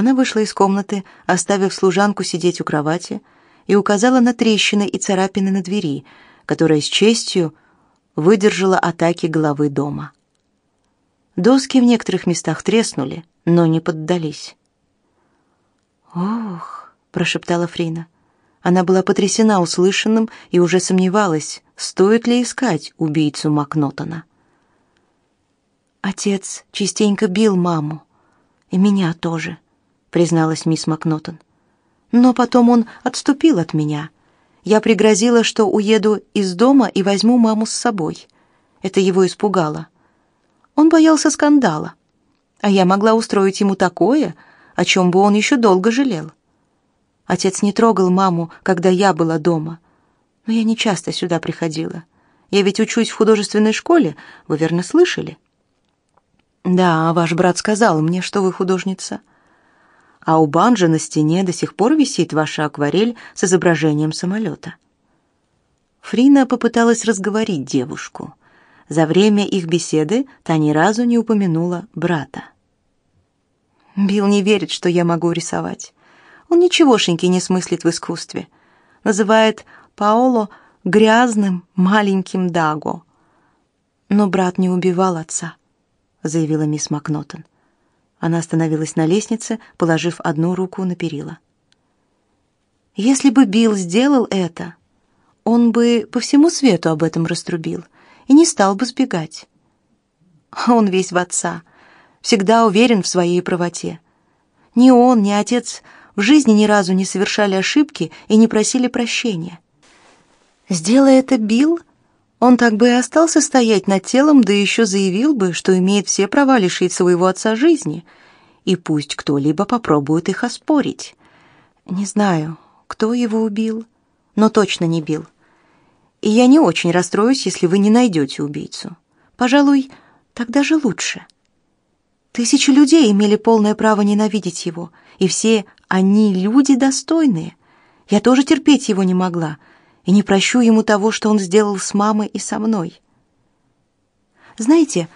Она вышла из комнаты, оставив служанку сидеть у кровати, и указала на трещины и царапины на двери, которая с честью выдержала атаки главы дома. Доски в некоторых местах треснули, но не поддались. «Ох!» — прошептала Фрина. Она была потрясена услышанным и уже сомневалась, стоит ли искать убийцу Макнотона. «Отец частенько бил маму. И меня тоже», — призналась мисс Макнотон. «Но потом он отступил от меня. Я пригрозила, что уеду из дома и возьму маму с собой. Это его испугало. Он боялся скандала. А я могла устроить ему такое, о чем бы он еще долго жалел. Отец не трогал маму, когда я была дома. Но я не часто сюда приходила. Я ведь учусь в художественной школе, вы верно слышали? Да, ваш брат сказал мне, что вы художница. А у банджа на стене до сих пор висит ваша акварель с изображением самолета. Фрина попыталась разговорить девушку. За время их беседы та ни разу не упомянула брата. Билл не верит, что я могу рисовать. Он ничегошеньки не смыслит в искусстве. Называет Паоло грязным маленьким Даго. Но брат не убивал отца, заявила мисс Макнотон. Она остановилась на лестнице, положив одну руку на перила. Если бы Билл сделал это, он бы по всему свету об этом раструбил и не стал бы сбегать. Он весь в отца, всегда уверен в своей правоте. Ни он, ни отец в жизни ни разу не совершали ошибки и не просили прощения. Сделая это Билл, он так бы и остался стоять над телом, да еще заявил бы, что имеет все права лишить своего отца жизни, и пусть кто-либо попробует их оспорить. Не знаю, кто его убил, но точно не Билл. И я не очень расстроюсь, если вы не найдете убийцу. Пожалуй, так даже лучше. Тысячи людей имели полное право ненавидеть его, и все они люди достойные. Я тоже терпеть его не могла и не прощу ему того, что он сделал с мамой и со мной. Знаете,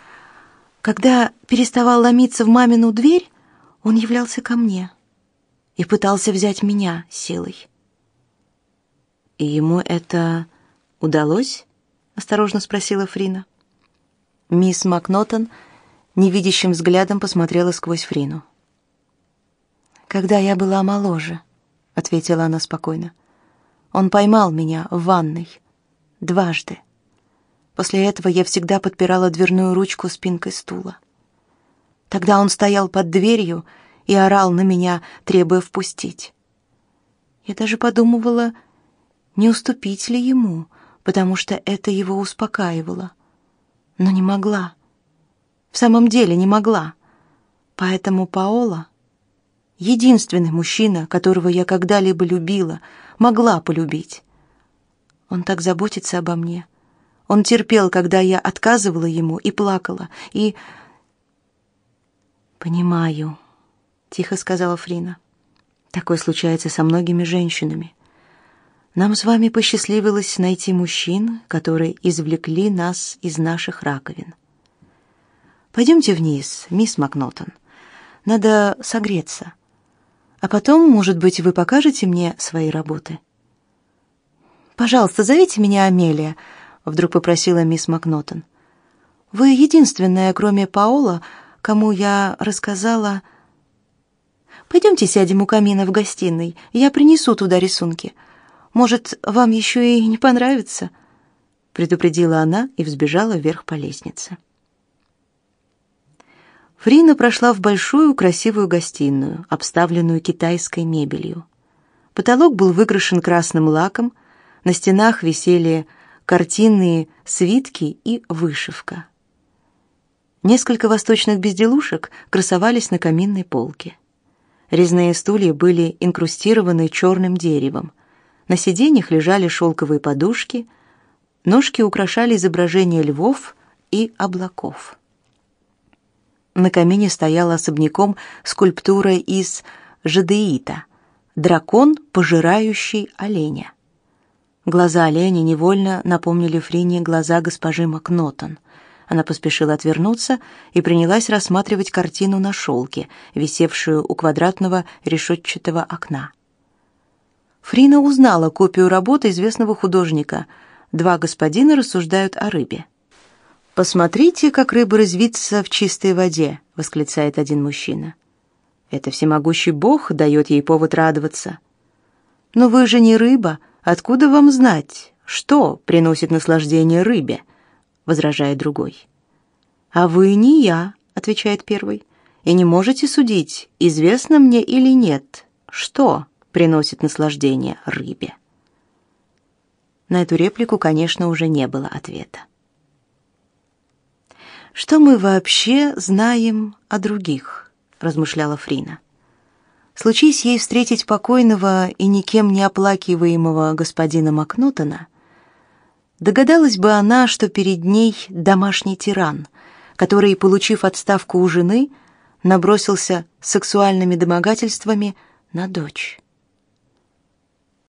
когда переставал ломиться в мамину дверь, он являлся ко мне и пытался взять меня силой. И ему это удалось? осторожно спросила Фрина. Мисс Макнотон невидящим взглядом посмотрела сквозь Фрину. «Когда я была моложе», — ответила она спокойно. «Он поймал меня в ванной. Дважды. После этого я всегда подпирала дверную ручку спинкой стула. Тогда он стоял под дверью и орал на меня, требуя впустить. Я даже подумывала, не уступить ли ему, потому что это его успокаивало. Но не могла. В самом деле не могла. Поэтому Паола единственный мужчина, которого я когда-либо любила, могла полюбить. Он так заботится обо мне. Он терпел, когда я отказывала ему и плакала, и понимаю, тихо сказала Фрина. Такое случается со многими женщинами. Нам с вами посчастливилось найти мужчин, которые извлекли нас из наших раковин. Пойдемте вниз, мисс Макнотон. Надо согреться. А потом, может быть, вы покажете мне свои работы. Пожалуйста, зовите меня Амелия, вдруг попросила мисс Макнотон. Вы единственная, кроме Паула, кому я рассказала. Пойдемте сядем у камина в гостиной, я принесу туда рисунки. Может, вам еще и не понравится, предупредила она и взбежала вверх по лестнице. Фрина прошла в большую красивую гостиную, обставленную китайской мебелью. Потолок был выкрашен красным лаком, на стенах висели картинные свитки и вышивка. Несколько восточных безделушек красовались на каминной полке. Резные стулья были инкрустированы черным деревом. На сиденьях лежали шелковые подушки, ножки украшали изображения львов и облаков. На камине стояла особняком скульптура из жадеита — дракон, пожирающий оленя. Глаза оленя невольно напомнили Фрине глаза госпожи Макнотон. Она поспешила отвернуться и принялась рассматривать картину на шелке, висевшую у квадратного решетчатого окна. Фрина узнала копию работы известного художника. Два господина рассуждают о рыбе. «Посмотрите, как рыба резвится в чистой воде», — восклицает один мужчина. «Это всемогущий Бог дает ей повод радоваться». «Но вы же не рыба, откуда вам знать, что приносит наслаждение рыбе?» — возражает другой. «А вы не я», — отвечает первый, — «и не можете судить, известно мне или нет, что приносит наслаждение рыбе». На эту реплику, конечно, уже не было ответа. Что мы вообще знаем о других, размышляла Фрина. Случись ей встретить покойного и никем не оплакиваемого господина Макнутона, догадалась бы она, что перед ней домашний тиран, который, получив отставку у жены, набросился сексуальными домогательствами на дочь.